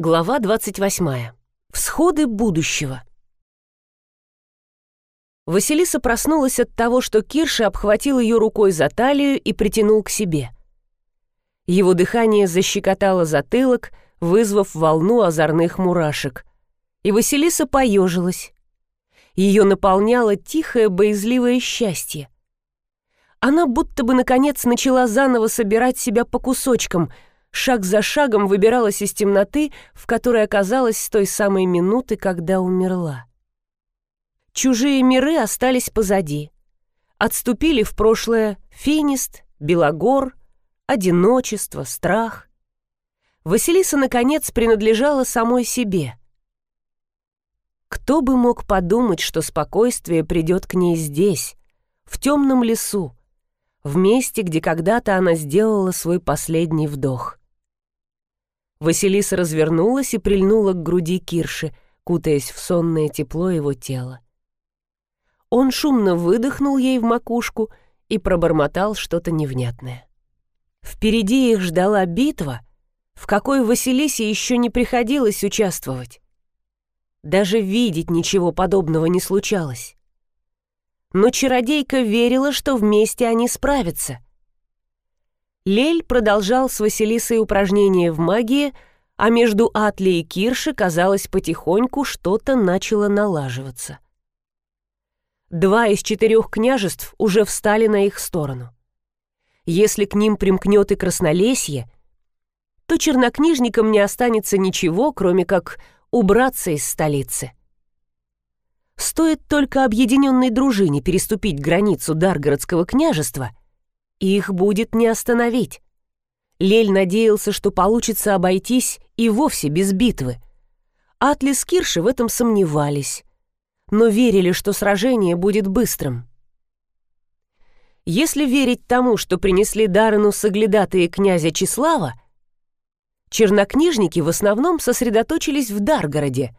Глава 28. Всходы будущего. Василиса проснулась от того, что Кирша обхватил ее рукой за талию и притянул к себе. Его дыхание защекотало затылок, вызвав волну озорных мурашек. И Василиса поежилась. Ее наполняло тихое, боязливое счастье. Она будто бы, наконец, начала заново собирать себя по кусочкам — шаг за шагом выбиралась из темноты, в которой оказалась с той самой минуты, когда умерла. Чужие миры остались позади. Отступили в прошлое финист, белогор, одиночество, страх. Василиса, наконец, принадлежала самой себе. Кто бы мог подумать, что спокойствие придет к ней здесь, в темном лесу, в месте, где когда-то она сделала свой последний вдох. Василиса развернулась и прильнула к груди Кирши, кутаясь в сонное тепло его тела. Он шумно выдохнул ей в макушку и пробормотал что-то невнятное. Впереди их ждала битва, в какой Василисе еще не приходилось участвовать. Даже видеть ничего подобного не случалось. Но чародейка верила, что вместе они справятся — Лель продолжал с Василисой упражнения в магии, а между Атли и Кирши, казалось, потихоньку что-то начало налаживаться. Два из четырех княжеств уже встали на их сторону. Если к ним примкнет и краснолесье, то чернокнижникам не останется ничего, кроме как убраться из столицы. Стоит только объединенной дружине переступить границу Даргородского княжества, их будет не остановить. Лель надеялся, что получится обойтись и вовсе без битвы. Атли с Кирши в этом сомневались, но верили, что сражение будет быстрым. Если верить тому, что принесли Дарину соглядатые князя Числава, чернокнижники в основном сосредоточились в Даргороде,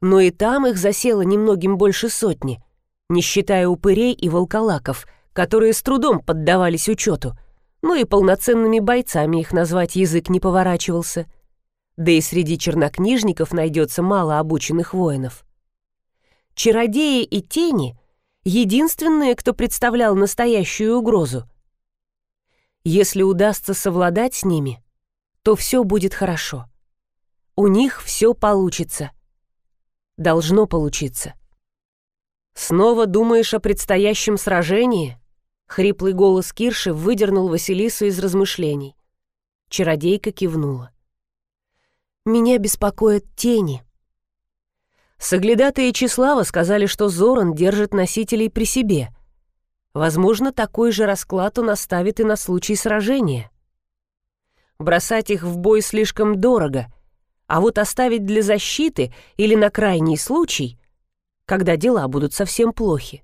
но и там их засело немногим больше сотни, не считая упырей и волколаков — которые с трудом поддавались учету, ну и полноценными бойцами их назвать язык не поворачивался. Да и среди чернокнижников найдется мало обученных воинов. Чародеи и тени — единственные, кто представлял настоящую угрозу. Если удастся совладать с ними, то все будет хорошо. У них все получится. Должно получиться. Снова думаешь о предстоящем сражении? Хриплый голос Кирши выдернул Василису из размышлений. Чародейка кивнула. «Меня беспокоят тени». Соглядатые Числава сказали, что Зоран держит носителей при себе. Возможно, такой же расклад он оставит и на случай сражения. Бросать их в бой слишком дорого, а вот оставить для защиты или на крайний случай, когда дела будут совсем плохи.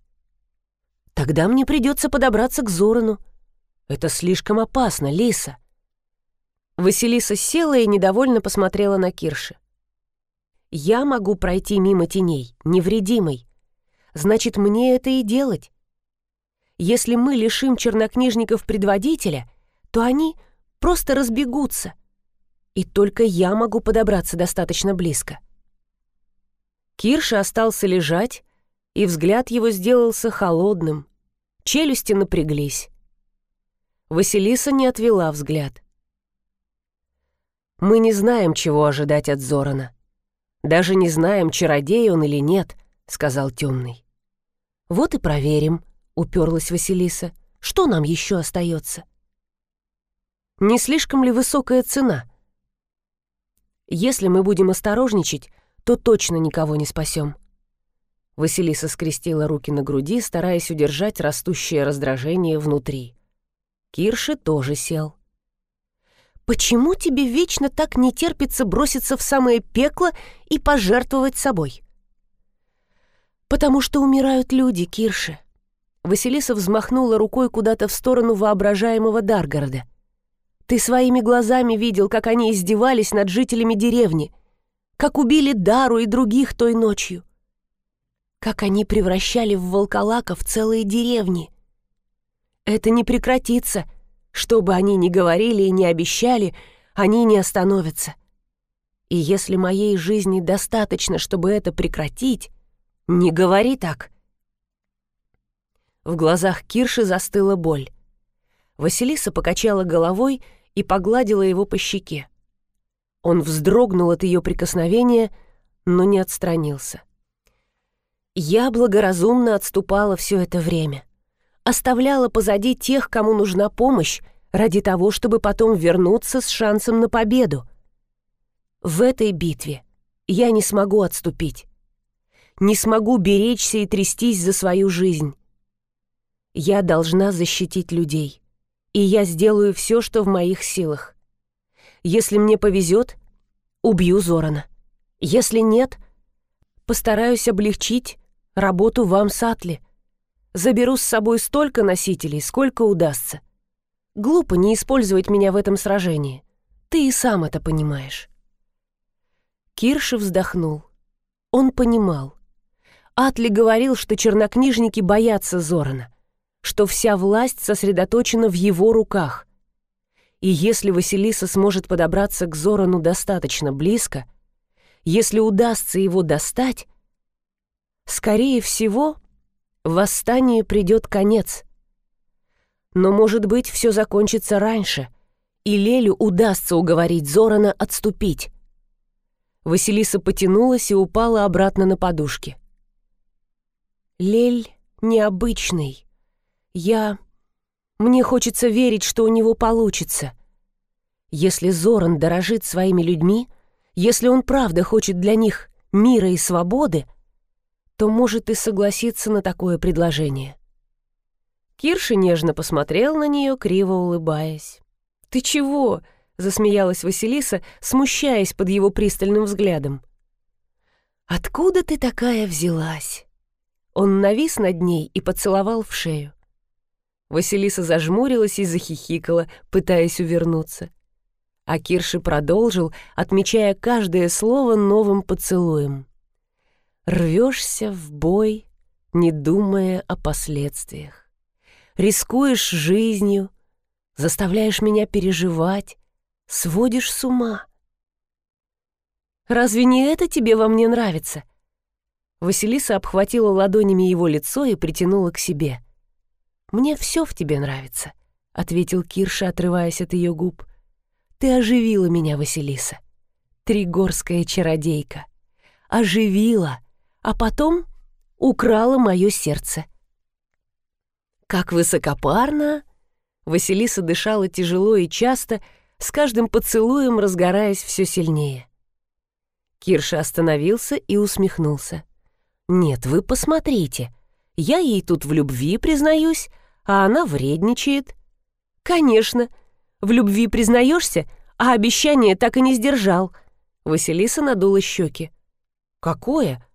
Тогда мне придется подобраться к Зорану. Это слишком опасно, Лиса. Василиса села и недовольно посмотрела на Кирши. Я могу пройти мимо теней, невредимой. Значит, мне это и делать. Если мы лишим чернокнижников предводителя, то они просто разбегутся. И только я могу подобраться достаточно близко. Кирша остался лежать, и взгляд его сделался холодным, Челюсти напряглись. Василиса не отвела взгляд. «Мы не знаем, чего ожидать от Зорана. Даже не знаем, чародей он или нет», — сказал темный. «Вот и проверим», — уперлась Василиса. «Что нам еще остается?» «Не слишком ли высокая цена?» «Если мы будем осторожничать, то точно никого не спасем», Василиса скрестила руки на груди, стараясь удержать растущее раздражение внутри. Кирши тоже сел. «Почему тебе вечно так не терпится броситься в самое пекло и пожертвовать собой?» «Потому что умирают люди, Кирши». Василиса взмахнула рукой куда-то в сторону воображаемого Даргорода. «Ты своими глазами видел, как они издевались над жителями деревни, как убили Дару и других той ночью как они превращали в волколаков целые деревни. Это не прекратится. Что бы они ни говорили и ни обещали, они не остановятся. И если моей жизни достаточно, чтобы это прекратить, не говори так. В глазах Кирши застыла боль. Василиса покачала головой и погладила его по щеке. Он вздрогнул от ее прикосновения, но не отстранился. Я благоразумно отступала все это время. Оставляла позади тех, кому нужна помощь, ради того, чтобы потом вернуться с шансом на победу. В этой битве я не смогу отступить. Не смогу беречься и трястись за свою жизнь. Я должна защитить людей. И я сделаю все, что в моих силах. Если мне повезет, убью Зорана. Если нет, постараюсь облегчить работу вам с Атли. Заберу с собой столько носителей, сколько удастся. Глупо не использовать меня в этом сражении. Ты и сам это понимаешь. Кирши вздохнул. Он понимал. Атли говорил, что чернокнижники боятся Зорана, что вся власть сосредоточена в его руках. И если Василиса сможет подобраться к Зорану достаточно близко, если удастся его достать, скорее всего, восстанию придет конец. Но, может быть, все закончится раньше, и Лелю удастся уговорить Зорана отступить. Василиса потянулась и упала обратно на подушки. «Лель необычный. Я... Мне хочется верить, что у него получится. Если Зоран дорожит своими людьми, если он правда хочет для них мира и свободы, то может и согласиться на такое предложение». Кирша нежно посмотрел на нее, криво улыбаясь. «Ты чего?» засмеялась Василиса, смущаясь под его пристальным взглядом. «Откуда ты такая взялась?» Он навис над ней и поцеловал в шею. Василиса зажмурилась и захихикала, пытаясь увернуться. А Кирши продолжил, отмечая каждое слово новым поцелуем. «Рвешься в бой, не думая о последствиях. Рискуешь жизнью, заставляешь меня переживать, сводишь с ума. Разве не это тебе во мне нравится? Василиса обхватила ладонями его лицо и притянула к себе. «Мне все в тебе нравится», — ответил Кирша, отрываясь от ее губ. «Ты оживила меня, Василиса. Тригорская чародейка. Оживила, а потом украла мое сердце». «Как высокопарно!» Василиса дышала тяжело и часто, — с каждым поцелуем разгораясь все сильнее. Кирша остановился и усмехнулся. «Нет, вы посмотрите. Я ей тут в любви признаюсь, а она вредничает». «Конечно. В любви признаешься, а обещание так и не сдержал». Василиса надула щеки. «Какое?»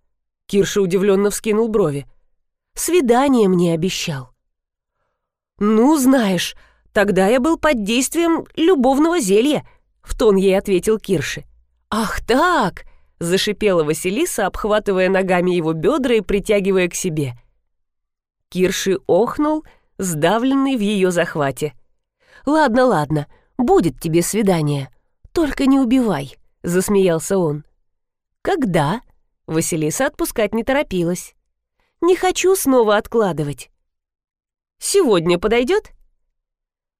Кирша удивленно вскинул брови. «Свидание мне обещал». «Ну, знаешь, Тогда я был под действием любовного зелья», — в тон ей ответил Кирши. «Ах так!» — зашипела Василиса, обхватывая ногами его бедра и притягивая к себе. Кирши охнул, сдавленный в ее захвате. «Ладно, ладно, будет тебе свидание. Только не убивай», — засмеялся он. «Когда?» — Василиса отпускать не торопилась. «Не хочу снова откладывать». «Сегодня подойдет?»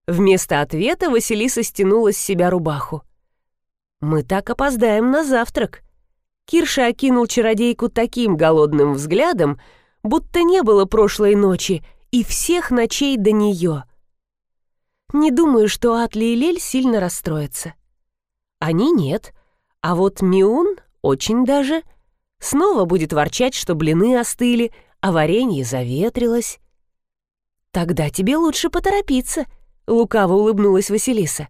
Вместо ответа Василиса стянула с себя рубаху. «Мы так опоздаем на завтрак». Кирша окинул чародейку таким голодным взглядом, будто не было прошлой ночи и всех ночей до нее. Не думаю, что Атли и Лель сильно расстроятся. Они нет, а вот Миун очень даже. Снова будет ворчать, что блины остыли, а варенье заветрилось. Тогда тебе лучше поторопиться —— лукаво улыбнулась Василиса.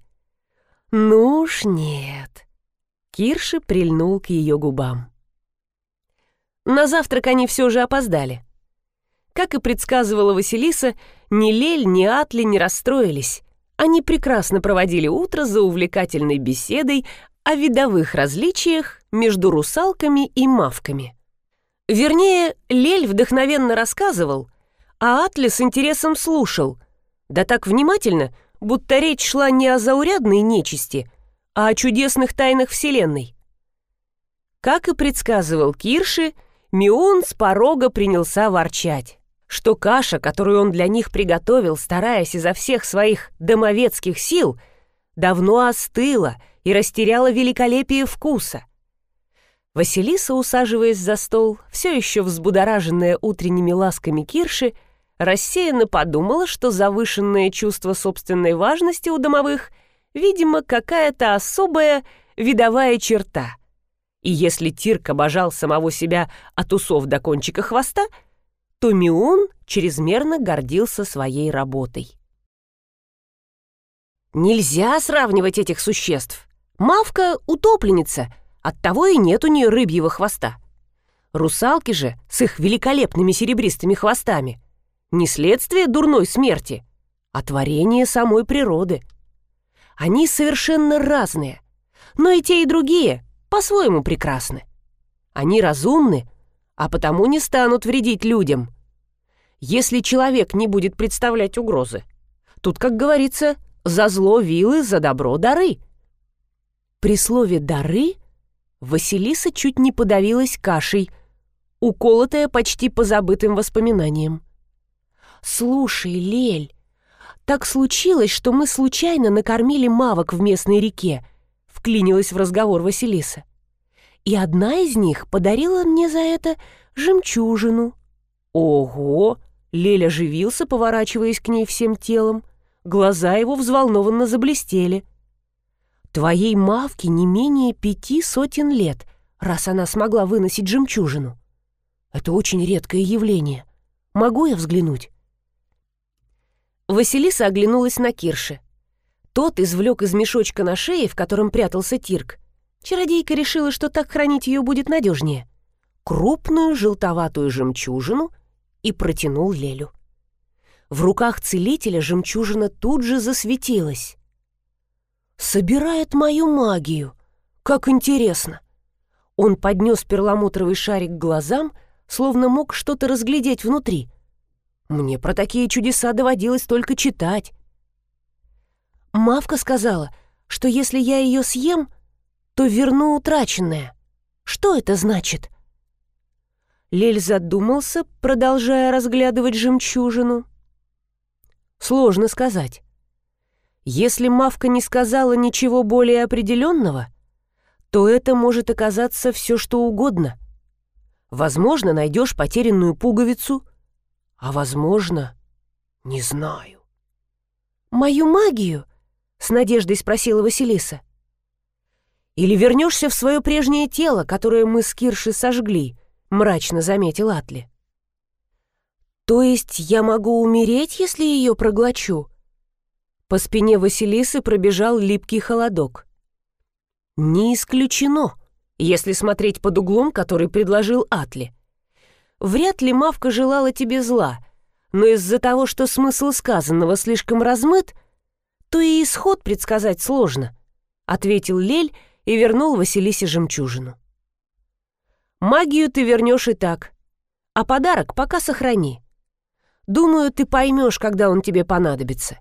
«Ну уж нет». Кирши прильнул к ее губам. На завтрак они все же опоздали. Как и предсказывала Василиса, ни Лель, ни Атли не расстроились. Они прекрасно проводили утро за увлекательной беседой о видовых различиях между русалками и мавками. Вернее, Лель вдохновенно рассказывал, а Атли с интересом слушал — да так внимательно, будто речь шла не о заурядной нечисти, а о чудесных тайнах Вселенной. Как и предсказывал Кирши, Миун с порога принялся ворчать, что каша, которую он для них приготовил, стараясь изо всех своих домовецких сил, давно остыла и растеряла великолепие вкуса. Василиса, усаживаясь за стол, все еще взбудораженная утренними ласками Кирши, рассеянно подумала, что завышенное чувство собственной важности у домовых, видимо, какая-то особая видовая черта. И если Тирк обожал самого себя от усов до кончика хвоста, то Миун чрезмерно гордился своей работой. Нельзя сравнивать этих существ. Мавка — утопленница, оттого и нет у нее рыбьего хвоста. Русалки же с их великолепными серебристыми хвостами — не следствие дурной смерти, а творение самой природы. Они совершенно разные, но и те, и другие по-своему прекрасны. Они разумны, а потому не станут вредить людям. Если человек не будет представлять угрозы, тут, как говорится, за зло вилы, за добро дары. При слове «дары» Василиса чуть не подавилась кашей, уколотая почти позабытым воспоминанием. «Слушай, Лель, так случилось, что мы случайно накормили мавок в местной реке», — вклинилась в разговор Василиса. «И одна из них подарила мне за это жемчужину». «Ого!» — Лель оживился, поворачиваясь к ней всем телом. Глаза его взволнованно заблестели. «Твоей мавке не менее пяти сотен лет, раз она смогла выносить жемчужину. Это очень редкое явление. Могу я взглянуть?» Василиса оглянулась на Кирши. Тот извлек из мешочка на шее, в котором прятался Тирк. Чародейка решила, что так хранить ее будет надежнее. Крупную желтоватую жемчужину и протянул Лелю. В руках целителя жемчужина тут же засветилась. «Собирает мою магию! Как интересно!» Он поднес перламутровый шарик к глазам, словно мог что-то разглядеть внутри — мне про такие чудеса доводилось только читать. Мавка сказала, что если я ее съем, то верну утраченное. Что это значит? Лель задумался, продолжая разглядывать жемчужину. Сложно сказать. Если Мавка не сказала ничего более определенного, то это может оказаться все что угодно. Возможно, найдешь потерянную пуговицу — а возможно, не знаю. «Мою магию?» — с надеждой спросила Василиса. «Или вернешься в свое прежнее тело, которое мы с Киршей сожгли», — мрачно заметил Атли. «То есть я могу умереть, если ее проглочу?» По спине Василисы пробежал липкий холодок. «Не исключено, если смотреть под углом, который предложил Атли. Вряд ли Мавка желала тебе зла, но из-за того, что смысл сказанного слишком размыт, то и исход предсказать сложно», — ответил Лель и вернул Василисе жемчужину. «Магию ты вернешь и так, а подарок пока сохрани. Думаю, ты поймешь, когда он тебе понадобится.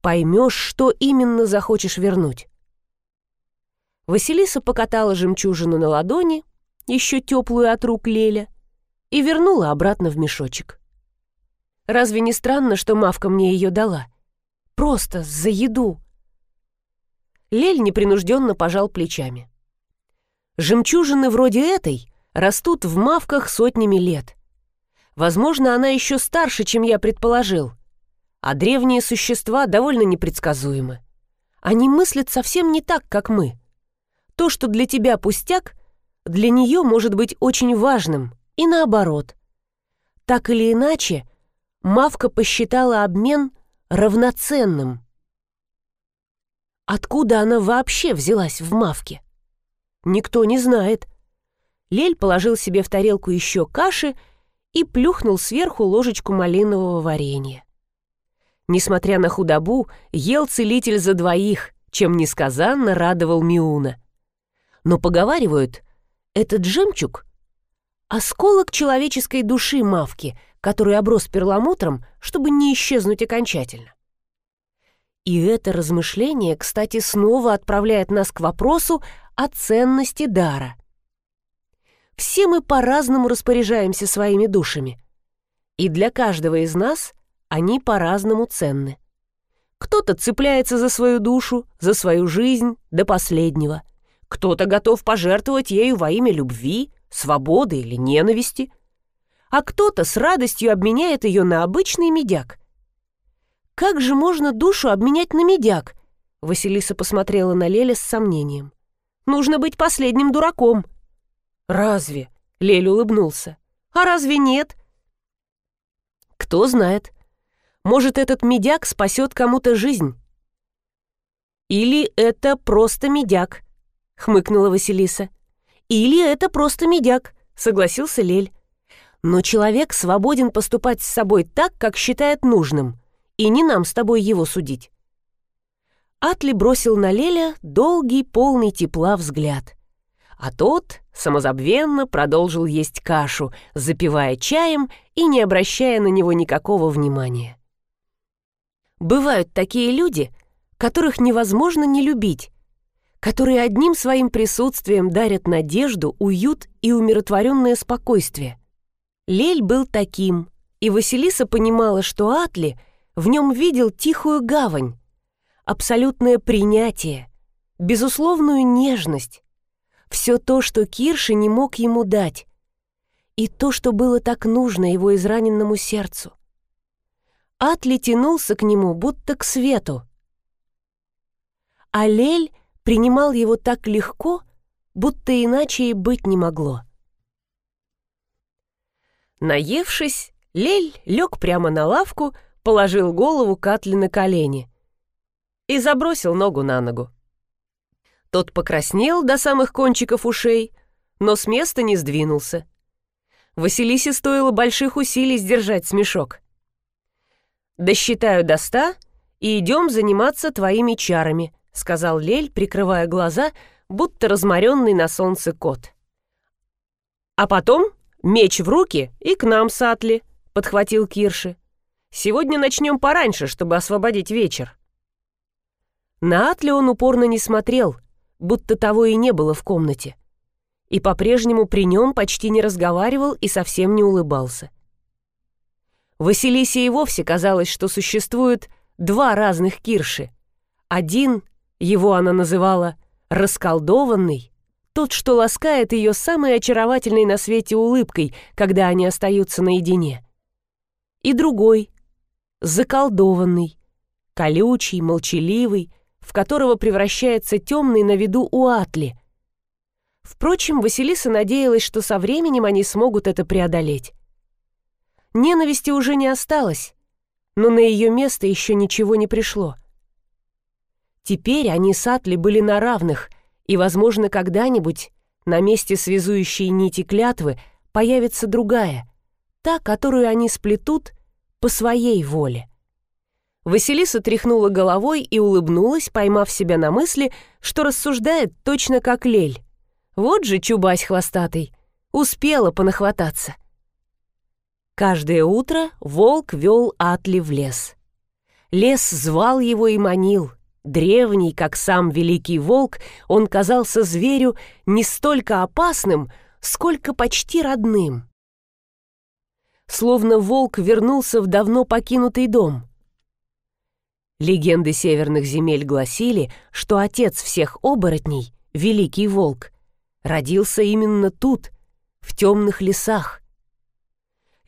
Поймешь, что именно захочешь вернуть». Василиса покатала жемчужину на ладони, еще теплую от рук Леля, и вернула обратно в мешочек. Разве не странно, что Мавка мне ее дала? Просто за еду. Лель непринужденно пожал плечами. Жемчужины вроде этой растут в мавках сотнями лет. Возможно, она еще старше, чем я предположил. А древние существа довольно непредсказуемы. Они мыслят совсем не так, как мы. То, что для тебя пустяк, для нее может быть очень важным и наоборот. Так или иначе, Мавка посчитала обмен равноценным. Откуда она вообще взялась в Мавке? Никто не знает. Лель положил себе в тарелку еще каши и плюхнул сверху ложечку малинового варенья. Несмотря на худобу, ел целитель за двоих, чем несказанно радовал Миуна. Но поговаривают, этот жемчуг Осколок человеческой души Мавки, который оброс перламутром, чтобы не исчезнуть окончательно. И это размышление, кстати, снова отправляет нас к вопросу о ценности дара. Все мы по-разному распоряжаемся своими душами. И для каждого из нас они по-разному ценны. Кто-то цепляется за свою душу, за свою жизнь до последнего. Кто-то готов пожертвовать ею во имя любви, свободы или ненависти. А кто-то с радостью обменяет ее на обычный медяк. Как же можно душу обменять на медяк? Василиса посмотрела на Леля с сомнением. Нужно быть последним дураком. Разве? Лель улыбнулся. А разве нет? Кто знает. Может, этот медяк спасет кому-то жизнь. Или это просто медяк, хмыкнула Василиса. Или это просто медяк, согласился Лель. Но человек свободен поступать с собой так, как считает нужным, и не нам с тобой его судить. Атли бросил на Леля долгий, полный тепла взгляд. А тот самозабвенно продолжил есть кашу, запивая чаем и не обращая на него никакого внимания. Бывают такие люди, которых невозможно не любить, которые одним своим присутствием дарят надежду, уют и умиротворенное спокойствие. Лель был таким, и Василиса понимала, что Атли в нем видел тихую гавань, абсолютное принятие, безусловную нежность, все то, что Кирши не мог ему дать, и то, что было так нужно его израненному сердцу. Атли тянулся к нему, будто к свету. А Лель принимал его так легко, будто иначе и быть не могло. Наевшись, Лель лег прямо на лавку, положил голову Катли на колени и забросил ногу на ногу. Тот покраснел до самых кончиков ушей, но с места не сдвинулся. Василисе стоило больших усилий сдержать смешок. «Досчитаю до ста и идем заниматься твоими чарами», сказал Лель, прикрывая глаза, будто разморенный на солнце кот. «А потом меч в руки и к нам, Сатли», подхватил Кирши. «Сегодня начнем пораньше, чтобы освободить вечер». На Атли он упорно не смотрел, будто того и не было в комнате. И по-прежнему при нем почти не разговаривал и совсем не улыбался. Василисе и вовсе казалось, что существует два разных Кирши. Один, его она называла «расколдованный», тот, что ласкает ее самой очаровательной на свете улыбкой, когда они остаются наедине. И другой, заколдованный, колючий, молчаливый, в которого превращается темный на виду у Атли. Впрочем, Василиса надеялась, что со временем они смогут это преодолеть. Ненависти уже не осталось, но на ее место еще ничего не пришло. Теперь они с Атли были на равных, и, возможно, когда-нибудь на месте связующей нити клятвы появится другая, та, которую они сплетут по своей воле. Василиса тряхнула головой и улыбнулась, поймав себя на мысли, что рассуждает точно как Лель. Вот же чубась хвостатый. Успела понахвататься. Каждое утро волк вел Атли в лес. Лес звал его и манил. Древний, как сам великий волк, он казался зверю не столько опасным, сколько почти родным. Словно волк вернулся в давно покинутый дом — Легенды северных земель гласили, что отец всех оборотней, Великий Волк, родился именно тут, в темных лесах.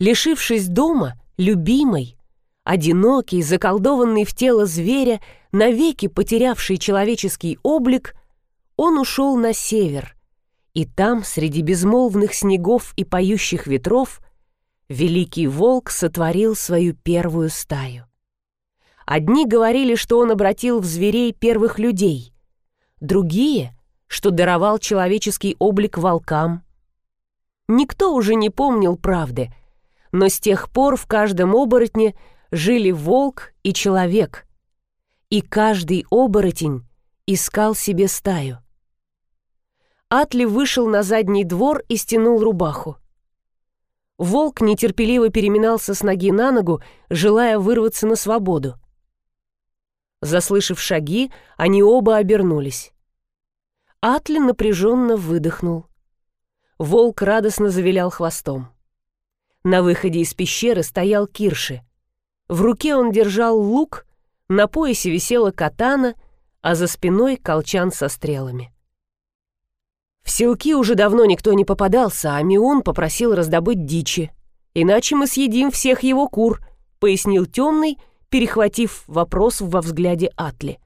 Лишившись дома, любимой, одинокий, заколдованный в тело зверя, навеки потерявший человеческий облик, он ушел на север, и там, среди безмолвных снегов и поющих ветров, Великий Волк сотворил свою первую стаю. Одни говорили, что он обратил в зверей первых людей, другие, что даровал человеческий облик волкам. Никто уже не помнил правды, но с тех пор в каждом оборотне жили волк и человек, и каждый оборотень искал себе стаю. Атли вышел на задний двор и стянул рубаху. Волк нетерпеливо переминался с ноги на ногу, желая вырваться на свободу. Заслышав шаги, они оба обернулись. Атли напряженно выдохнул. Волк радостно завилял хвостом. На выходе из пещеры стоял Кирши. В руке он держал лук, на поясе висела катана, а за спиной колчан со стрелами. В селки уже давно никто не попадался, а Миун попросил раздобыть дичи. «Иначе мы съедим всех его кур», — пояснил темный, перехватив вопрос во взгляде Атли.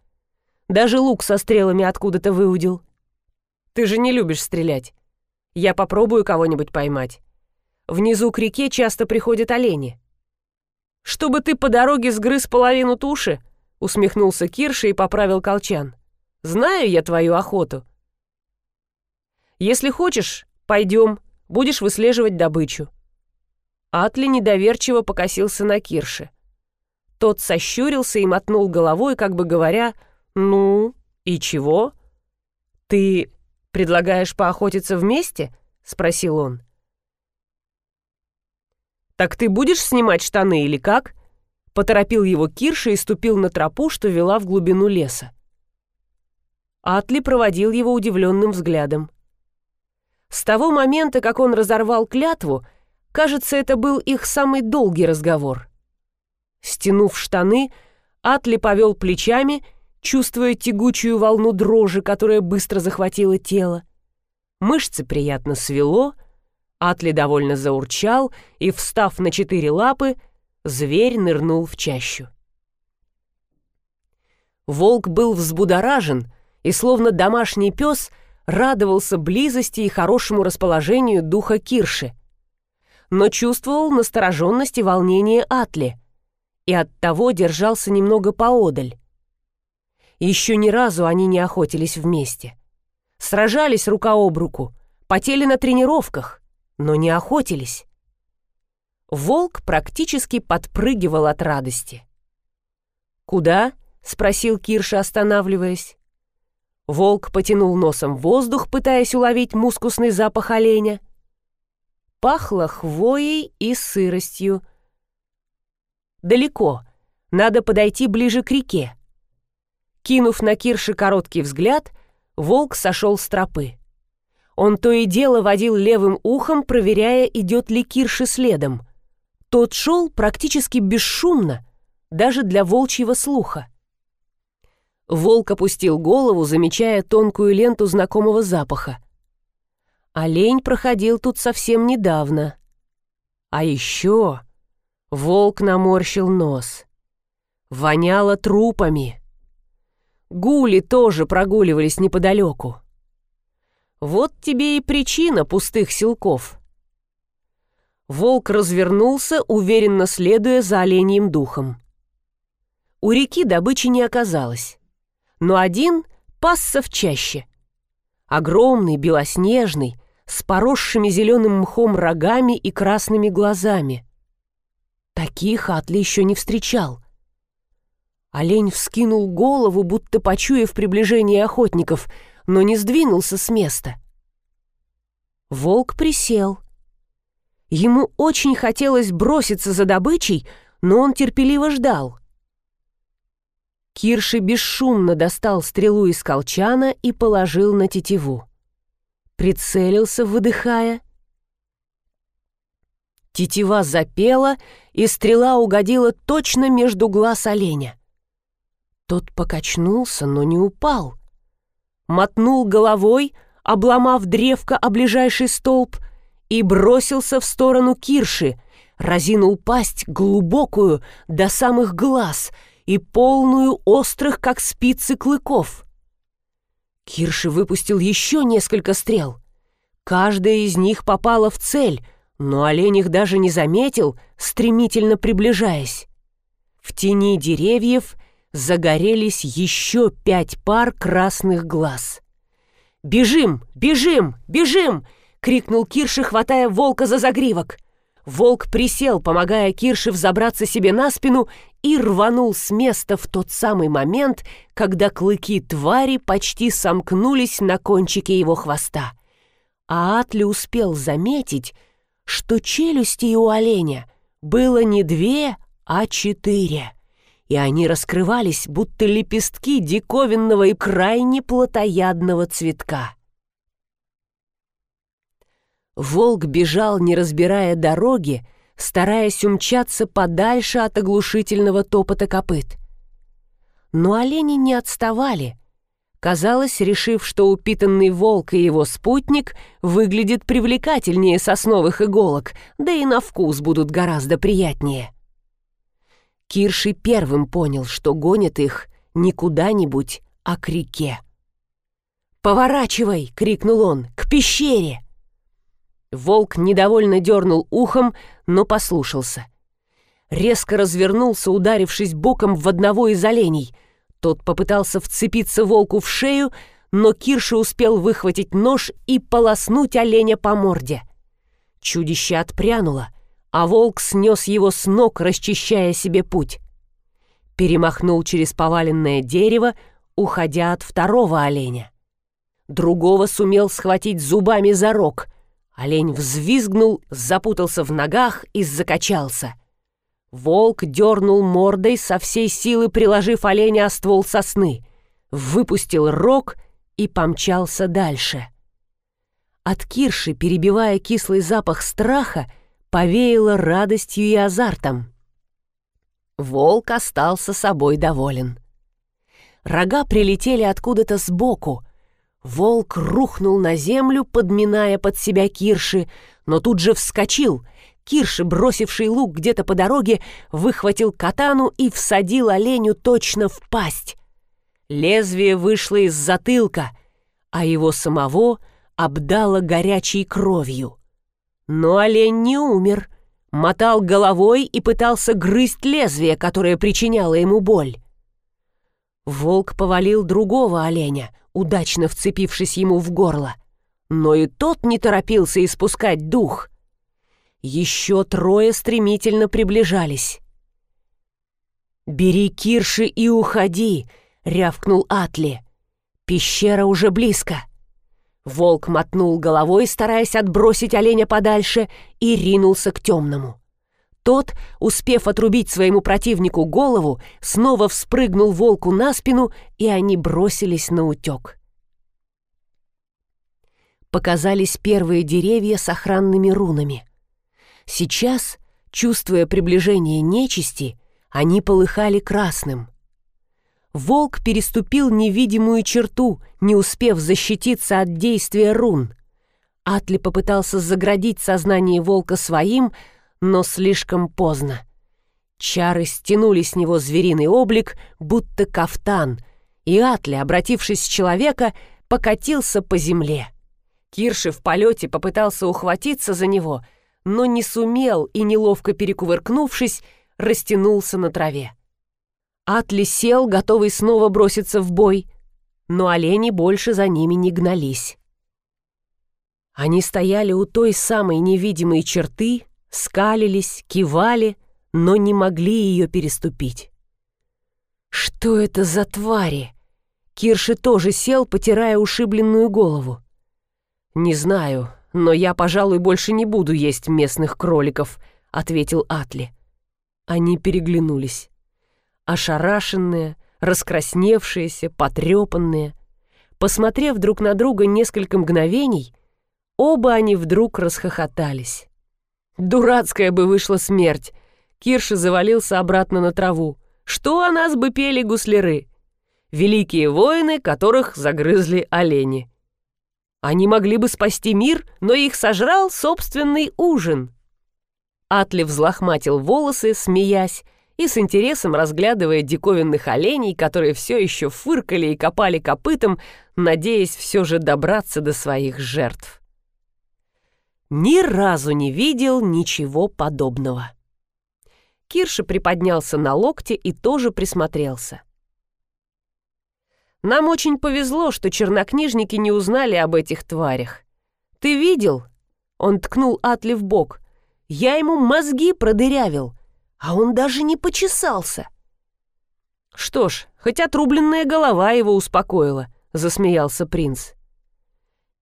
«Даже лук со стрелами откуда-то выудил». «Ты же не любишь стрелять. Я попробую кого-нибудь поймать. Внизу к реке часто приходят олени». «Чтобы ты по дороге сгрыз половину туши?» — усмехнулся Кирша и поправил колчан. «Знаю я твою охоту». «Если хочешь, пойдем, будешь выслеживать добычу». Атли недоверчиво покосился на Кирше. Тот сощурился и мотнул головой, как бы говоря, «Ну, и чего?» «Ты предлагаешь поохотиться вместе?» — спросил он. «Так ты будешь снимать штаны или как?» Поторопил его Кирша и ступил на тропу, что вела в глубину леса. Атли проводил его удивленным взглядом. С того момента, как он разорвал клятву, кажется, это был их самый долгий разговор. Стянув штаны, Атли повел плечами, чувствуя тягучую волну дрожи, которая быстро захватила тело. Мышцы приятно свело, Атли довольно заурчал и, встав на четыре лапы, зверь нырнул в чащу. Волк был взбудоражен и, словно домашний пес, радовался близости и хорошему расположению духа Кирши, но чувствовал настороженность и волнение Атли и оттого держался немного поодаль. Еще ни разу они не охотились вместе. Сражались рука об руку, потели на тренировках, но не охотились. Волк практически подпрыгивал от радости. «Куда?» — спросил Кирша, останавливаясь. Волк потянул носом воздух, пытаясь уловить мускусный запах оленя. Пахло хвоей и сыростью. «Далеко. Надо подойти ближе к реке». Кинув на Кирше короткий взгляд, волк сошел с тропы. Он то и дело водил левым ухом, проверяя, идет ли Кирши следом. Тот шел практически бесшумно, даже для волчьего слуха. Волк опустил голову, замечая тонкую ленту знакомого запаха. Олень проходил тут совсем недавно. А еще волк наморщил нос. Воняло трупами. Гули тоже прогуливались неподалеку. Вот тебе и причина пустых силков. Волк развернулся, уверенно следуя за оленьим духом. У реки добычи не оказалось, но один пасся в чаще. Огромный, белоснежный, с поросшими зеленым мхом рогами и красными глазами. Таких Атли еще не встречал. Олень вскинул голову, будто почуяв приближение охотников — но не сдвинулся с места. Волк присел. Ему очень хотелось броситься за добычей, но он терпеливо ждал. Кирши бесшумно достал стрелу из колчана и положил на тетиву. Прицелился, выдыхая. Тетива запела, и стрела угодила точно между глаз оленя. Тот покачнулся, но не упал — мотнул головой, обломав древко о ближайший столб, и бросился в сторону Кирши, разинул пасть глубокую до самых глаз и полную острых, как спицы клыков. Кирши выпустил еще несколько стрел. Каждая из них попала в цель, но олень их даже не заметил, стремительно приближаясь. В тени деревьев загорелись еще пять пар красных глаз. «Бежим! Бежим! Бежим!» — крикнул Кирши, хватая волка за загривок. Волк присел, помогая Кирше взобраться себе на спину, и рванул с места в тот самый момент, когда клыки твари почти сомкнулись на кончике его хвоста. А Атли успел заметить, что челюсти у оленя было не две, а четыре и они раскрывались, будто лепестки диковинного и крайне плотоядного цветка. Волк бежал, не разбирая дороги, стараясь умчаться подальше от оглушительного топота копыт. Но олени не отставали. Казалось, решив, что упитанный волк и его спутник выглядят привлекательнее сосновых иголок, да и на вкус будут гораздо приятнее. Кирши первым понял, что гонит их не куда-нибудь, а к реке. «Поворачивай!» — крикнул он. «К пещере!» Волк недовольно дернул ухом, но послушался. Резко развернулся, ударившись боком в одного из оленей. Тот попытался вцепиться волку в шею, но Кирша успел выхватить нож и полоснуть оленя по морде. Чудище отпрянуло, а волк снес его с ног, расчищая себе путь. Перемахнул через поваленное дерево, уходя от второго оленя. Другого сумел схватить зубами за рог — Олень взвизгнул, запутался в ногах и закачался. Волк дернул мордой, со всей силы приложив оленя о ствол сосны, выпустил рог и помчался дальше. От Кирши, перебивая кислый запах страха, повеяло радостью и азартом. Волк остался собой доволен. Рога прилетели откуда-то сбоку — Волк рухнул на землю, подминая под себя Кирши, но тут же вскочил. Кирши, бросивший лук где-то по дороге, выхватил катану и всадил оленю точно в пасть. Лезвие вышло из затылка, а его самого обдало горячей кровью. Но олень не умер, мотал головой и пытался грызть лезвие, которое причиняло ему боль. Волк повалил другого оленя — удачно вцепившись ему в горло. Но и тот не торопился испускать дух. Еще трое стремительно приближались. «Бери Кирши и уходи!» — рявкнул Атли. «Пещера уже близко!» Волк мотнул головой, стараясь отбросить оленя подальше, и ринулся к темному. Тот, успев отрубить своему противнику голову, снова вспрыгнул волку на спину, и они бросились на утек. Показались первые деревья с охранными рунами. Сейчас, чувствуя приближение нечисти, они полыхали красным. Волк переступил невидимую черту, не успев защититься от действия рун. Атли попытался заградить сознание волка своим, но слишком поздно. Чары стянули с него звериный облик, будто кафтан, и Атли, обратившись с человека, покатился по земле. Кирши в полете попытался ухватиться за него, но не сумел и, неловко перекувыркнувшись, растянулся на траве. Атли сел, готовый снова броситься в бой, но олени больше за ними не гнались. Они стояли у той самой невидимой черты, скалились, кивали, но не могли ее переступить. «Что это за твари?» Кирши тоже сел, потирая ушибленную голову. «Не знаю, но я, пожалуй, больше не буду есть местных кроликов», — ответил Атли. Они переглянулись. Ошарашенные, раскрасневшиеся, потрепанные. Посмотрев друг на друга несколько мгновений, оба они вдруг расхохотались. Дурацкая бы вышла смерть. Кирша завалился обратно на траву. Что о нас бы пели гусляры? Великие воины, которых загрызли олени. Они могли бы спасти мир, но их сожрал собственный ужин. Атли взлохматил волосы, смеясь, и с интересом разглядывая диковинных оленей, которые все еще фыркали и копали копытом, надеясь все же добраться до своих жертв ни разу не видел ничего подобного. Кирша приподнялся на локте и тоже присмотрелся. «Нам очень повезло, что чернокнижники не узнали об этих тварях. Ты видел?» Он ткнул Атли в бок. «Я ему мозги продырявил, а он даже не почесался». «Что ж, хоть отрубленная голова его успокоила», — засмеялся принц.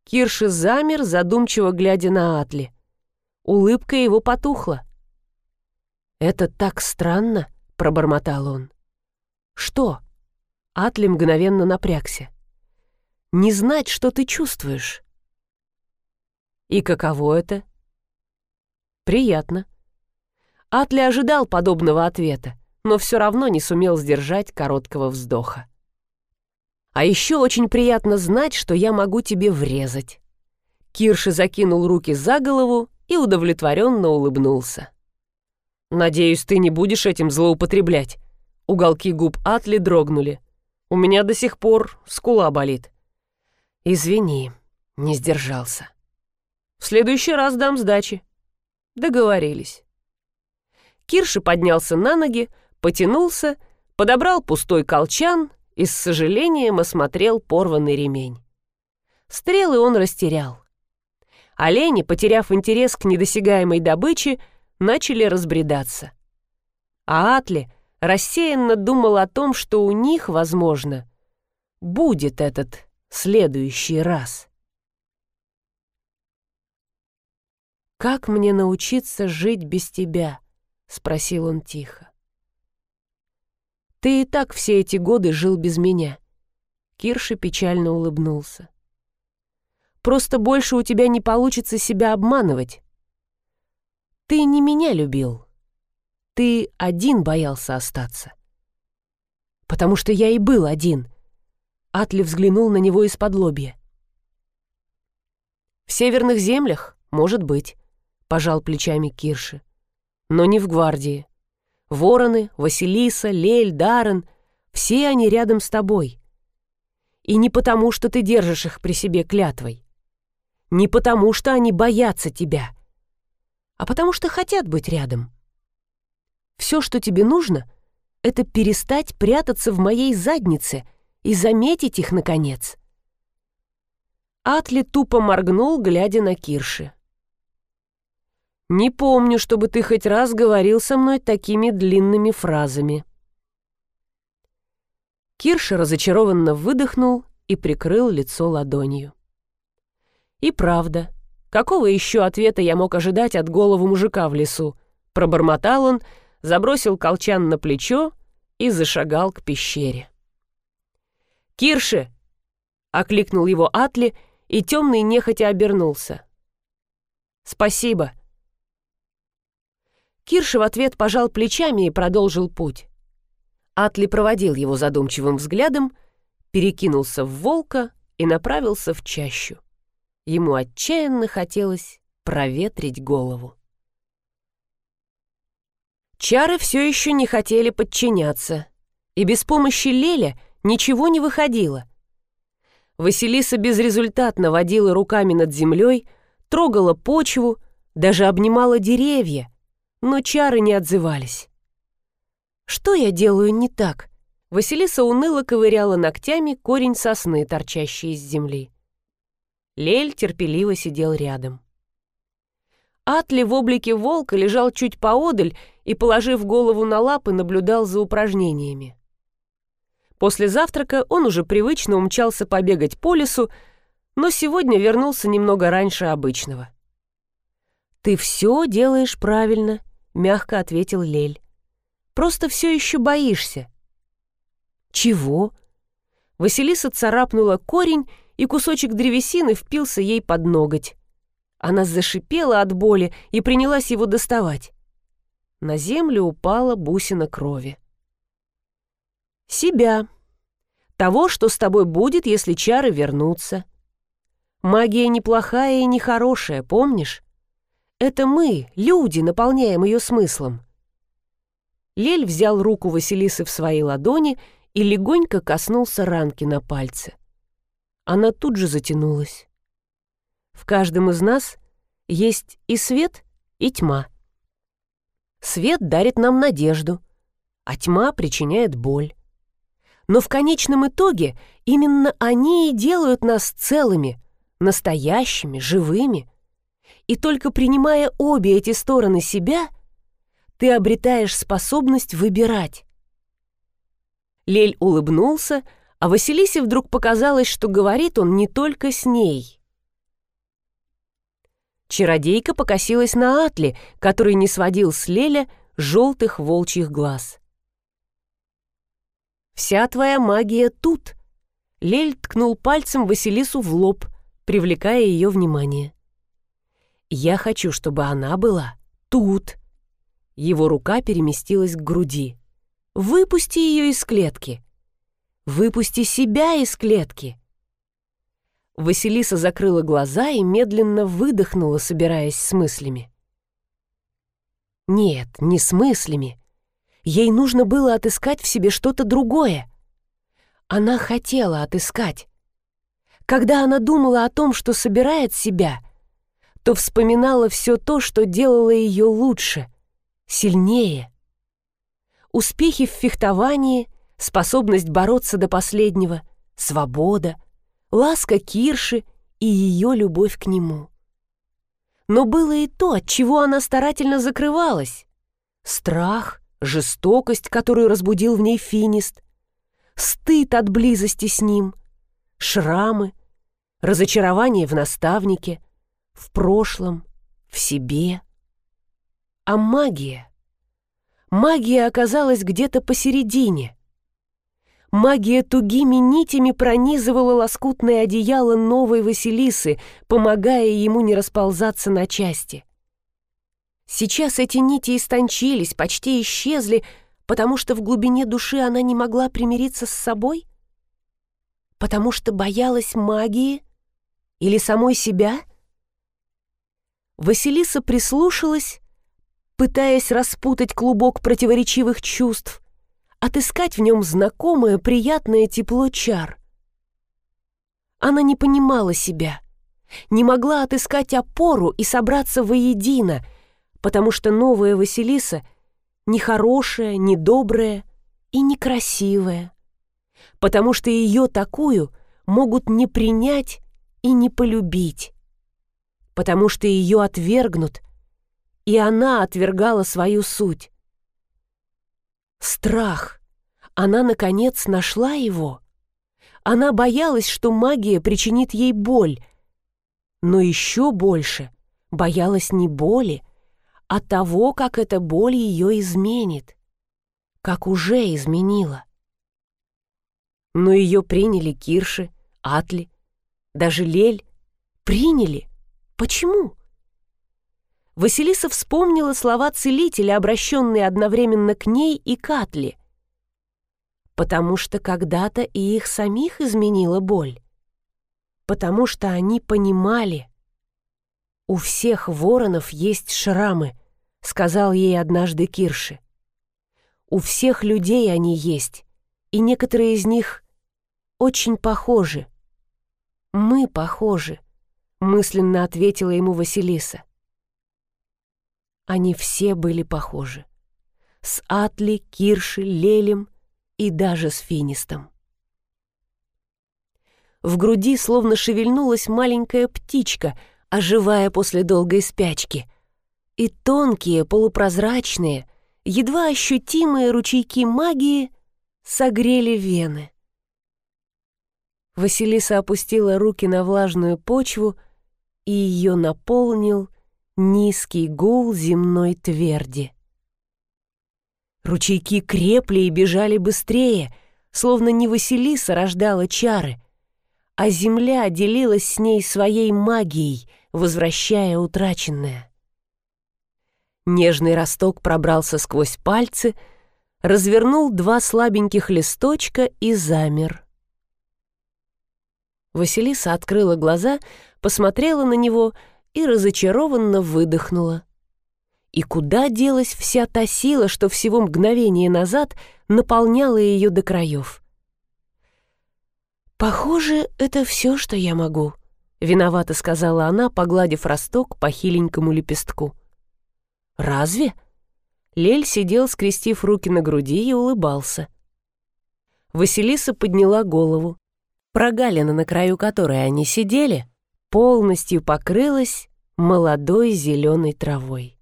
Кирши замер, задумчиво глядя на Атли. Улыбка его потухла. «Это так странно», — пробормотал он. «Что?» Атли мгновенно напрягся. «Не знать, что ты чувствуешь». И каково это? Приятно. Атли ожидал подобного ответа, но все равно не сумел сдержать короткого вздоха. А еще очень приятно знать, что я могу тебе врезать. Кирши закинул руки за голову и удовлетворенно улыбнулся. «Надеюсь, ты не будешь этим злоупотреблять». Уголки губ Атли дрогнули. «У меня до сих пор скула болит». «Извини, не сдержался. В следующий раз дам сдачи». Договорились. Кирши поднялся на ноги, потянулся, подобрал пустой колчан и с сожалением осмотрел порванный ремень. Стрелы он растерял. Олени, потеряв интерес к недосягаемой добыче, начали разбредаться. А Атли рассеянно думал о том, что у них, возможно, будет этот следующий раз. «Как мне научиться жить без тебя?» — спросил он тихо. «Ты и так все эти годы жил без меня». Кирши печально улыбнулся. «Просто больше у тебя не получится себя обманывать. Ты не меня любил. Ты один боялся остаться. Потому что я и был один». Атли взглянул на него из-под лобья. «В северных землях? Может быть», — пожал плечами Кирши. «Но не в гвардии. Вороны, Василиса, Лель, Даррен — все они рядом с тобой. И не потому, что ты держишь их при себе клятвой. Не потому, что они боятся тебя, а потому что хотят быть рядом. Все, что тебе нужно, это перестать прятаться в моей заднице и заметить их, наконец. Атли тупо моргнул, глядя на Кирши. Не помню, чтобы ты хоть раз говорил со мной такими длинными фразами. Кирша разочарованно выдохнул и прикрыл лицо ладонью. И правда, какого еще ответа я мог ожидать от голого мужика в лесу? Пробормотал он, забросил колчан на плечо и зашагал к пещере. «Кирше!» — окликнул его Атли, и темный нехотя обернулся. «Спасибо!» Кирша в ответ пожал плечами и продолжил путь. Атли проводил его задумчивым взглядом, перекинулся в волка и направился в чащу. Ему отчаянно хотелось проветрить голову. Чары все еще не хотели подчиняться, и без помощи Леля ничего не выходило. Василиса безрезультатно водила руками над землей, трогала почву, даже обнимала деревья, но чары не отзывались. «Что я делаю не так?» Василиса уныло ковыряла ногтями корень сосны, торчащий из земли. Лель терпеливо сидел рядом. Атли в облике волка лежал чуть поодаль и, положив голову на лапы, наблюдал за упражнениями. После завтрака он уже привычно умчался побегать по лесу, но сегодня вернулся немного раньше обычного. «Ты все делаешь правильно», — мягко ответил Лель. «Просто все еще боишься». «Чего?» Василиса царапнула корень, и кусочек древесины впился ей под ноготь. Она зашипела от боли и принялась его доставать. На землю упала бусина крови. «Себя. Того, что с тобой будет, если чары вернутся. Магия неплохая и нехорошая, помнишь? Это мы, люди, наполняем ее смыслом. Лель взял руку Василисы в свои ладони и легонько коснулся ранки на пальце. Она тут же затянулась. В каждом из нас есть и свет, и тьма. Свет дарит нам надежду, а тьма причиняет боль. Но в конечном итоге именно они и делают нас целыми, настоящими, живыми и только принимая обе эти стороны себя, ты обретаешь способность выбирать. Лель улыбнулся, а Василисе вдруг показалось, что говорит он не только с ней. Чародейка покосилась на Атли, который не сводил с Леля желтых волчьих глаз. «Вся твоя магия тут!» Лель ткнул пальцем Василису в лоб, привлекая ее внимание. Я хочу, чтобы она была тут. Его рука переместилась к груди. Выпусти ее из клетки. Выпусти себя из клетки. Василиса закрыла глаза и медленно выдохнула, собираясь с мыслями. Нет, не с мыслями. Ей нужно было отыскать в себе что-то другое. Она хотела отыскать. Когда она думала о том, что собирает себя, то вспоминала все то, что делало ее лучше, сильнее. Успехи в фехтовании, способность бороться до последнего, свобода, ласка Кирши и ее любовь к нему. Но было и то, от чего она старательно закрывалась. Страх, жестокость, которую разбудил в ней финист, стыд от близости с ним, шрамы, разочарование в наставнике, в прошлом, в себе. А магия? Магия оказалась где-то посередине. Магия тугими нитями пронизывала лоскутное одеяло новой Василисы, помогая ему не расползаться на части. Сейчас эти нити истончились, почти исчезли, потому что в глубине души она не могла примириться с собой? Потому что боялась магии? Или самой себя? Василиса прислушалась, пытаясь распутать клубок противоречивых чувств, отыскать в нем знакомое приятное тепло чар. Она не понимала себя, не могла отыскать опору и собраться воедино, потому что новая Василиса нехорошая, недобрая и некрасивая, потому что ее такую могут не принять и не полюбить, потому что ее отвергнут, и она отвергала свою суть. Страх. Она, наконец, нашла его. Она боялась, что магия причинит ей боль, но еще больше боялась не боли, от того, как эта боль ее изменит, как уже изменила. Но ее приняли Кирши, Атли, даже Лель. Приняли. Почему? Василиса вспомнила слова целителя, обращенные одновременно к ней и к Атли. Потому что когда-то и их самих изменила боль. Потому что они понимали. У всех воронов есть шрамы, сказал ей однажды Кирши. У всех людей они есть, и некоторые из них очень похожи. Мы похожи, мысленно ответила ему Василиса. Они все были похожи. С Атли, Кирши, Лелем и даже с Финистом. В груди словно шевельнулась маленькая птичка, оживая после долгой спячки — и тонкие, полупрозрачные, едва ощутимые ручейки магии согрели вены. Василиса опустила руки на влажную почву, и ее наполнил низкий гул земной тверди. Ручейки крепли и бежали быстрее, словно не Василиса рождала чары, а земля делилась с ней своей магией, возвращая утраченное. Нежный росток пробрался сквозь пальцы, развернул два слабеньких листочка и замер. Василиса открыла глаза, посмотрела на него и разочарованно выдохнула. И куда делась вся та сила, что всего мгновение назад наполняла ее до краев? «Похоже, это все, что я могу», — виновато сказала она, погладив росток по хиленькому лепестку. «Разве?» Лель сидел, скрестив руки на груди и улыбался. Василиса подняла голову. Прогалина, на краю которой они сидели, полностью покрылась молодой зеленой травой.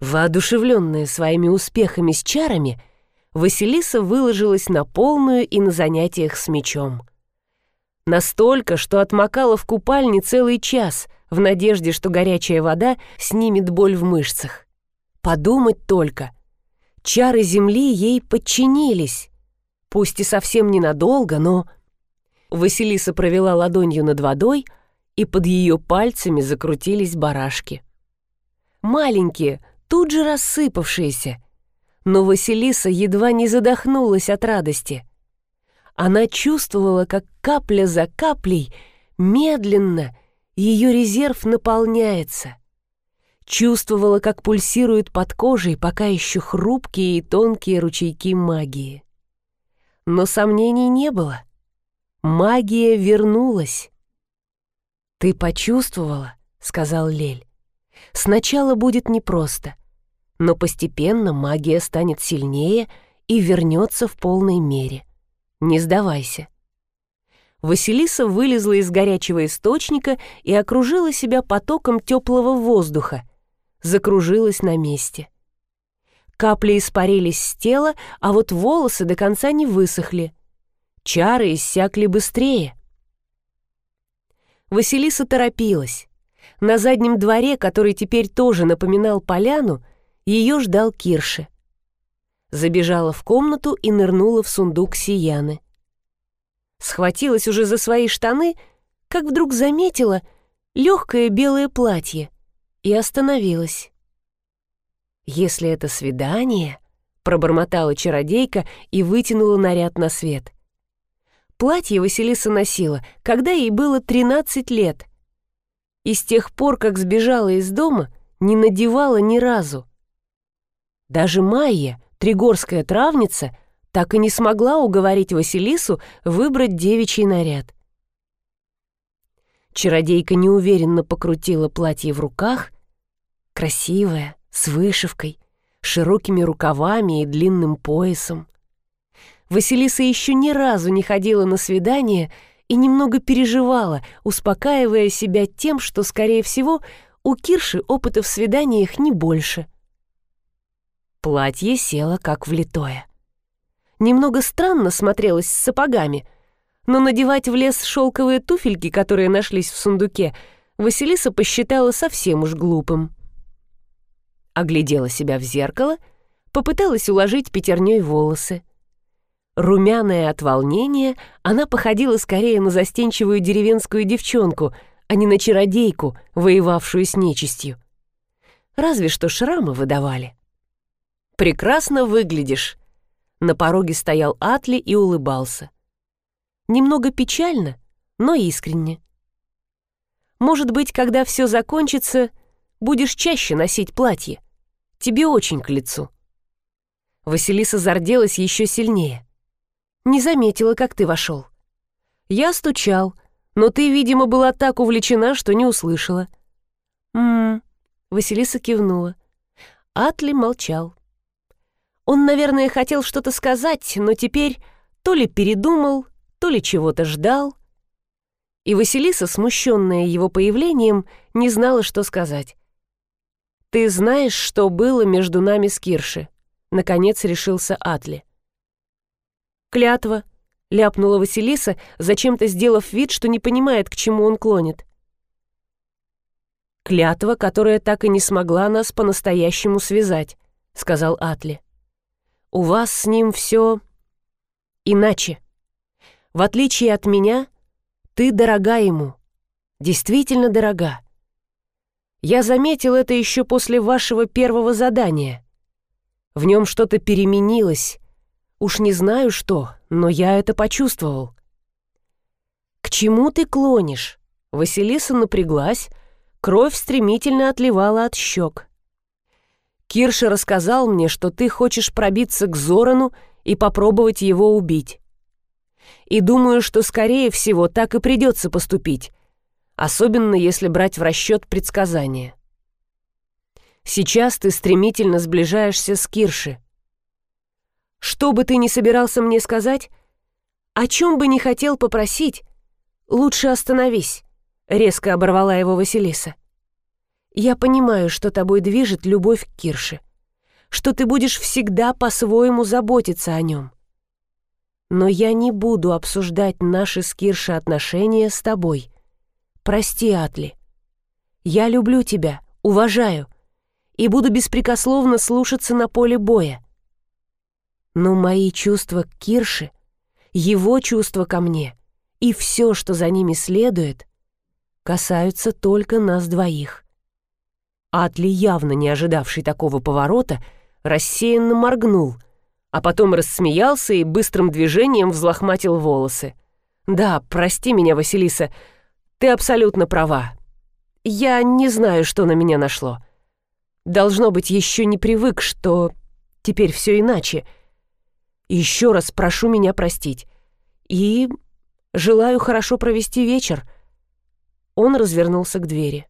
Воодушевленная своими успехами с чарами, Василиса выложилась на полную и на занятиях с мечом. Настолько, что отмокала в купальне целый час, в надежде, что горячая вода снимет боль в мышцах. Подумать только. Чары земли ей подчинились. Пусть и совсем ненадолго, но... Василиса провела ладонью над водой, и под ее пальцами закрутились барашки. Маленькие, тут же рассыпавшиеся, но Василиса едва не задохнулась от радости. Она чувствовала, как капля за каплей медленно ее резерв наполняется. Чувствовала, как пульсируют под кожей пока еще хрупкие и тонкие ручейки магии. Но сомнений не было. Магия вернулась. «Ты почувствовала?» — сказал Лель. «Сначала будет непросто, но постепенно магия станет сильнее и вернется в полной мере. Не сдавайся». Василиса вылезла из горячего источника и окружила себя потоком теплого воздуха, закружилась на месте. Капли испарились с тела, а вот волосы до конца не высохли. Чары иссякли быстрее. Василиса торопилась. На заднем дворе, который теперь тоже напоминал поляну, ее ждал Кирши. Забежала в комнату и нырнула в сундук Сияны. Схватилась уже за свои штаны, как вдруг заметила легкое белое платье и остановилась. «Если это свидание...» — пробормотала чародейка и вытянула наряд на свет. Платье Василиса носила, когда ей было 13 лет. И с тех пор, как сбежала из дома, не надевала ни разу. Даже Майя, тригорская травница, так и не смогла уговорить Василису выбрать девичий наряд. Чародейка неуверенно покрутила платье в руках. Красивое, с вышивкой, широкими рукавами и длинным поясом. Василиса еще ни разу не ходила на свидание и немного переживала, успокаивая себя тем, что, скорее всего, у Кирши опыта в свиданиях не больше. Платье село как влитое. Немного странно смотрелось с сапогами, но надевать в лес шелковые туфельки, которые нашлись в сундуке, Василиса посчитала совсем уж глупым. Оглядела себя в зеркало, попыталась уложить пятерней волосы. Румяная от волнения, она походила скорее на застенчивую деревенскую девчонку, а не на чародейку, воевавшую с нечистью. Разве что шрамы выдавали. «Прекрасно выглядишь!» На пороге стоял Атли и улыбался. Немного печально, но искренне. «Может быть, когда все закончится, будешь чаще носить платье. Тебе очень к лицу». Василиса зарделась еще сильнее. Не заметила, как ты вошел. Я стучал, но ты, видимо, была так увлечена, что не услышала. «М-м-м», Василиса кивнула. Атли молчал. Он, наверное, хотел что-то сказать, но теперь то ли передумал, то ли чего-то ждал. И Василиса, смущенная его появлением, не знала, что сказать. «Ты знаешь, что было между нами с Кирши?» Наконец решился Атли. «Клятва», — ляпнула Василиса, зачем-то сделав вид, что не понимает, к чему он клонит. «Клятва, которая так и не смогла нас по-настоящему связать», — сказал Атли. «У вас с ним все иначе. В отличие от меня, ты дорога ему, действительно дорога. Я заметил это еще после вашего первого задания. В нем что-то переменилось, Уж не знаю что, но я это почувствовал. «К чему ты клонишь?» Василиса напряглась, кровь стремительно отливала от щек. «Кирша рассказал мне, что ты хочешь пробиться к Зорану и попробовать его убить. И думаю, что, скорее всего, так и придется поступить, особенно если брать в расчет предсказания. Сейчас ты стремительно сближаешься с Киршей. Что бы ты ни собирался мне сказать, о чем бы ни хотел попросить, лучше остановись», — резко оборвала его Василиса. «Я понимаю, что тобой движет любовь к Кирше, что ты будешь всегда по-своему заботиться о нем. Но я не буду обсуждать наши с Киршей отношения с тобой. Прости, Атли. Я люблю тебя, уважаю и буду беспрекословно слушаться на поле боя. Но мои чувства к Кирше, его чувства ко мне и все, что за ними следует, касаются только нас двоих. Атли, явно не ожидавший такого поворота, рассеянно моргнул, а потом рассмеялся и быстрым движением взлохматил волосы. «Да, прости меня, Василиса, ты абсолютно права. Я не знаю, что на меня нашло. Должно быть, еще не привык, что теперь все иначе. Еще раз прошу меня простить. И желаю хорошо провести вечер». Он развернулся к двери.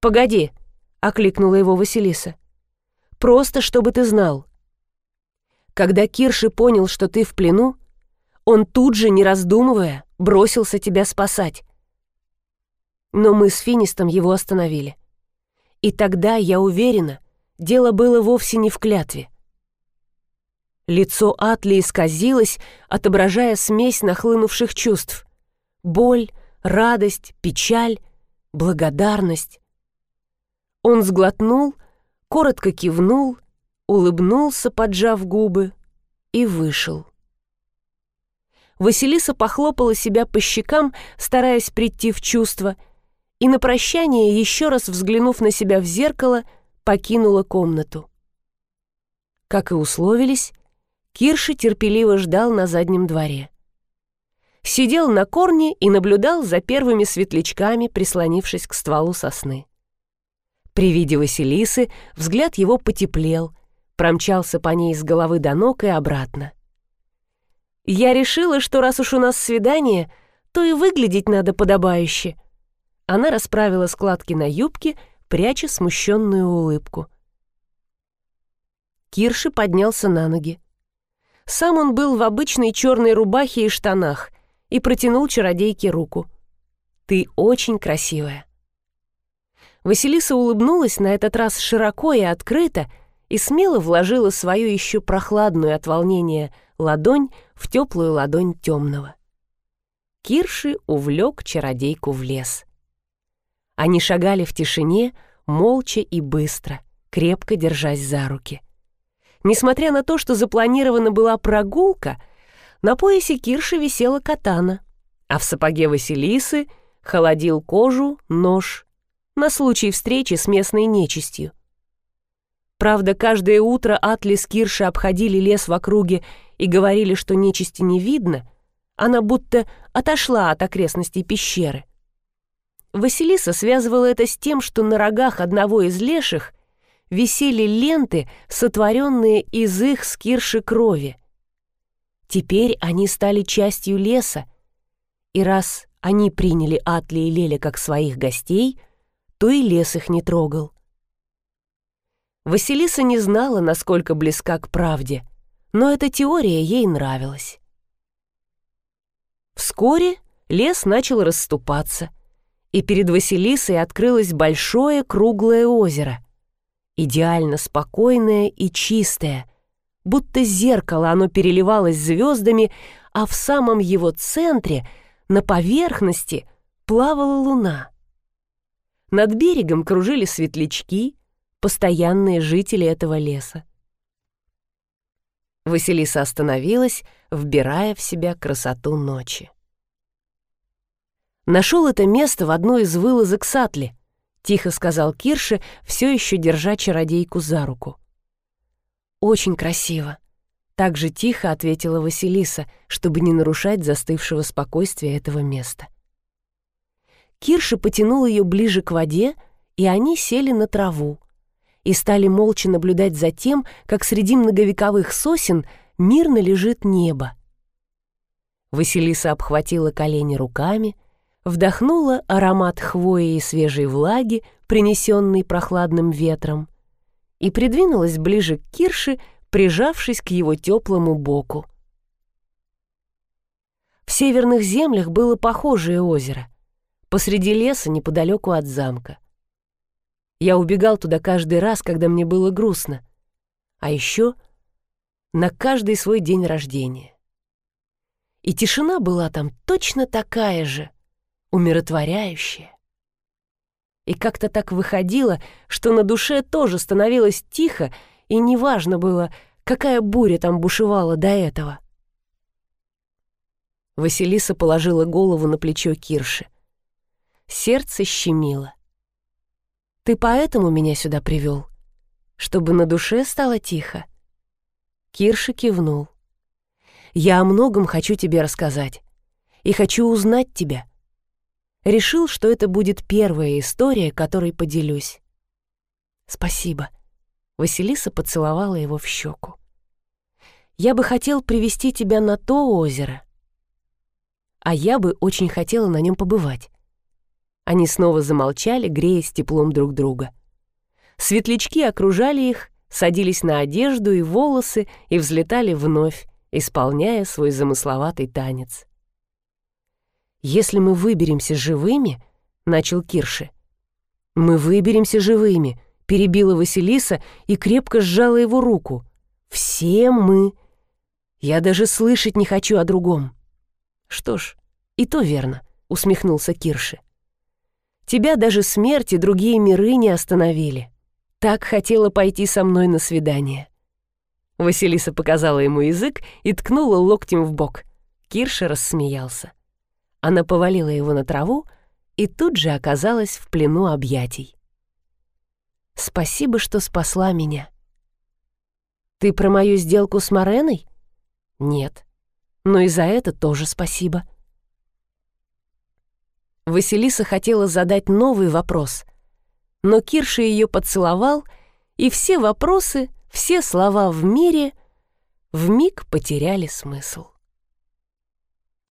«Погоди», — окликнула его Василиса. «Просто, чтобы ты знал. Когда Кирши понял, что ты в плену, он тут же, не раздумывая, бросился тебя спасать. Но мы с Финистом его остановили. И тогда, я уверена, дело было вовсе не в клятве. Лицо Атли исказилось, отображая смесь нахлынувших чувств. Боль, радость, печаль, благодарность. Он сглотнул, коротко кивнул, улыбнулся, поджав губы, и вышел. Василиса похлопала себя по щекам, стараясь прийти в чувство, и на прощание, еще раз взглянув на себя в зеркало, покинула комнату. Как и условились, Кирши терпеливо ждал на заднем дворе. Сидел на корне и наблюдал за первыми светлячками, прислонившись к стволу сосны. При виде Василисы взгляд его потеплел, промчался по ней с головы до ног и обратно. Я решила, что раз уж у нас свидание, то и выглядеть надо подобающе. Она расправила складки на юбке, пряча смущенную улыбку. Кирши поднялся на ноги. Сам он был в обычной черной рубахе и штанах и протянул чародейке руку. «Ты очень красивая». Василиса улыбнулась на этот раз широко и открыто, и смело вложила свою еще прохладную от волнения ладонь в теплую ладонь темного. Кирши увлек чародейку в лес. Они шагали в тишине, молча и быстро, крепко держась за руки. Несмотря на то, что запланирована была прогулка, на поясе Кирши висела катана, а в сапоге Василисы холодил кожу нож на случай встречи с местной нечистью. Правда, каждое утро Атли с Кирши обходили лес в округе и говорили, что нечисти не видно, она будто отошла от окрестностей пещеры. Василиса связывала это с тем, что на рогах одного из леших висели ленты, сотворенные из их с Кирши крови. Теперь они стали частью леса, и раз они приняли Атли и Леля как своих гостей, то и лес их не трогал. Василиса не знала, насколько близка к правде, но эта теория ей нравилась. Вскоре лес начал расступаться, и перед Василисой открылось большое круглое озеро, идеально спокойное и чистое, будто зеркало оно переливалось звездами, а в самом его центре, на поверхности, плавала луна. Над берегом кружили светлячки, постоянные жители этого леса. Василиса остановилась, вбирая в себя красоту ночи. «Нашел это место в одной из вылазок Сатли», — тихо сказал Кирше, все еще держа чародейку за руку. «Очень красиво», — так же тихо ответила Василиса, чтобы не нарушать застывшего спокойствия этого места. Кирша потянул ее ближе к воде, и они сели на траву, и стали молча наблюдать за тем, как среди многовековых сосен мирно лежит небо. Василиса обхватила колени руками, вдохнула аромат хвои и свежей влаги, принесенный прохладным ветром, и придвинулась ближе к Кирше, прижавшись к его теплому боку. В северных землях было похожее озеро, посреди леса неподалеку от замка. Я убегал туда каждый раз, когда мне было грустно. А еще на каждый свой день рождения. И тишина была там точно такая же, умиротворяющая. И как-то так выходило, что на душе тоже становилось тихо, и неважно было, какая буря там бушевала до этого. Василиса положила голову на плечо Кирши. Сердце щемило. «Ты поэтому меня сюда привел? Чтобы на душе стало тихо?» Кирша кивнул. «Я о многом хочу тебе рассказать. И хочу узнать тебя. Решил, что это будет первая история, которой поделюсь. Спасибо. Василиса поцеловала его в щеку. Я бы хотел привести тебя на то озеро. А я бы очень хотела на нем побывать. Они снова замолчали, греясь теплом друг друга. Светлячки окружали их, садились на одежду и волосы и взлетали вновь, исполняя свой замысловатый танец. «Если мы выберемся живыми», — начал Кирши. «Мы выберемся живыми», — перебила Василиса и крепко сжала его руку. «Все мы. Я даже слышать не хочу о другом». «Что ж, и то верно», — усмехнулся Кирши. «Тебя даже смерть и другие миры не остановили. Так хотела пойти со мной на свидание». Василиса показала ему язык и ткнула локтем в бок. Кирша рассмеялся. Она повалила его на траву и тут же оказалась в плену объятий. «Спасибо, что спасла меня». «Ты про мою сделку с Мореной?» «Нет. Но и за это тоже спасибо». Василиса хотела задать новый вопрос, но Кирша ее поцеловал, и все вопросы, все слова в мире вмиг потеряли смысл.